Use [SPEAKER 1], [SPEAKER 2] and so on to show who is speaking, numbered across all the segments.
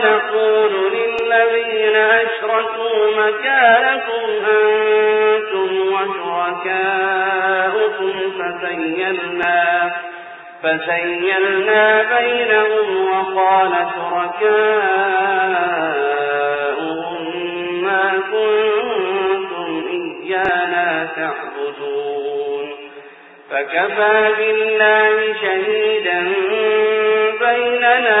[SPEAKER 1] ثم نقول للذين أشركوا مكانكم أنتم وشركاؤكم فزيلنا فزيلنا بينهم وقال شركاؤهم ما كنتم إيانا تعبدون فكفى بالله شهيدا بيننا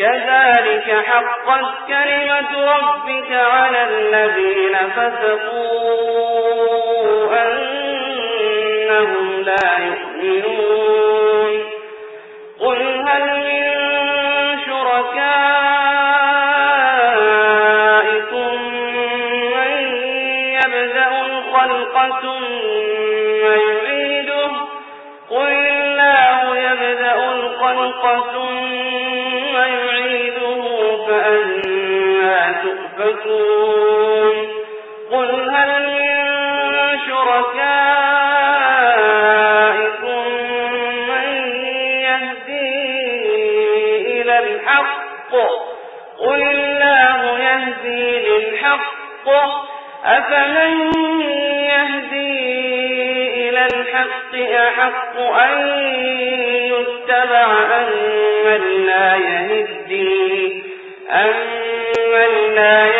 [SPEAKER 1] كذلك حقت كلمة ربك على الذين فسقوا أنهم لا يؤمنون. قل هل شركائكم من يهدي إلى الحق. قل الله يهدي للحق. أفمن يهدي بالحق أحق أن يتبع أمن لا يهدي؟ أمن لا يهدي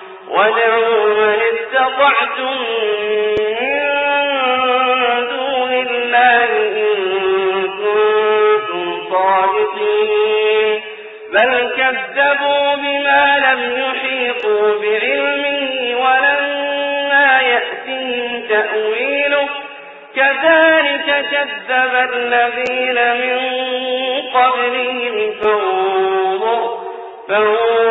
[SPEAKER 1] استطعتم من دون الله إن كنتم صادقين. بل كذبوا بما لم يحيطوا بعلمه ولما تأويله. كذلك كذب الذين من قبلهم فانظر فانظر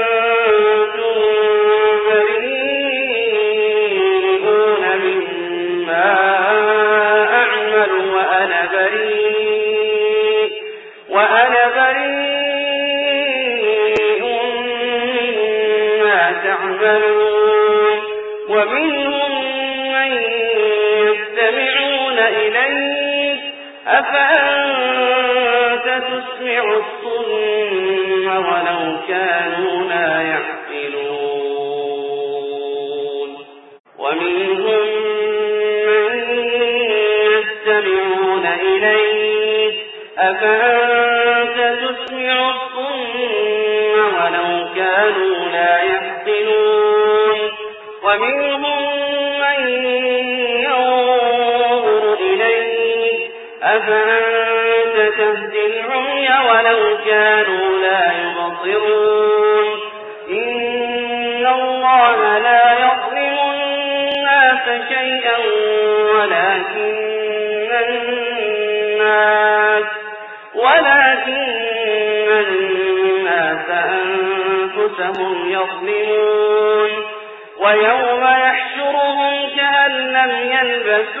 [SPEAKER 1] الصم ولو كانوا لا يعقلون. ومنهم من يستمعون إليك. أفأنت تسمع الصم ولو كانوا لا يعقلون. ومنهم من ينظر إليك. أفأنت تهدي ولو كانوا لا يبصرون. إن الله لا يظلم الناس شيئا ولكن الناس ولكن الناس أنفسهم يظلمون. ويوم يحشرهم كأن لم يلبثوا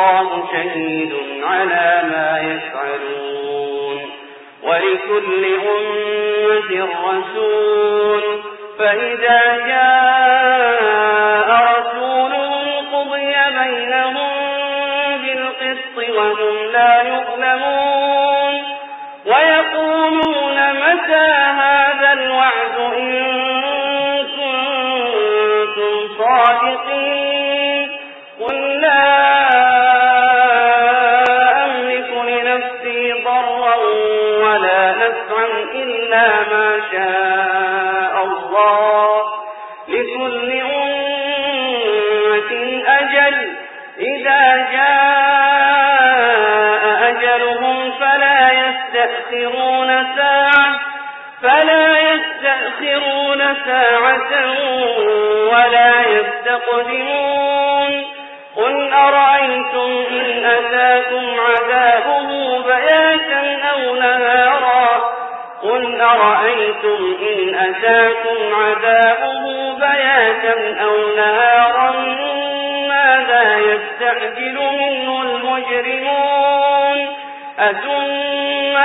[SPEAKER 1] الله شهيد على ما يفعلون ولكل أمة رسول فإذا جاء يستأخرون ساعة فلا يستأخرون ساعة ولا يستقدمون. قل أرأيتم إن أتاكم عذابه بياتا أو نهارا؟ قل أرأيتم إن أتاكم عذابه بياتا أو نهارا؟ ماذا يستعجل منه المجرمون؟ أثم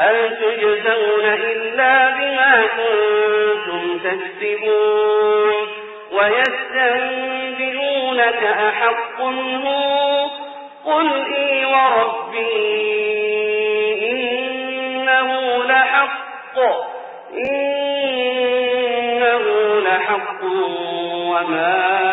[SPEAKER 1] هل تجزون إلا بما كنتم تكسبون ويستنبئونك أحق هو قل إي وربي إنه لحق إنه لحق وما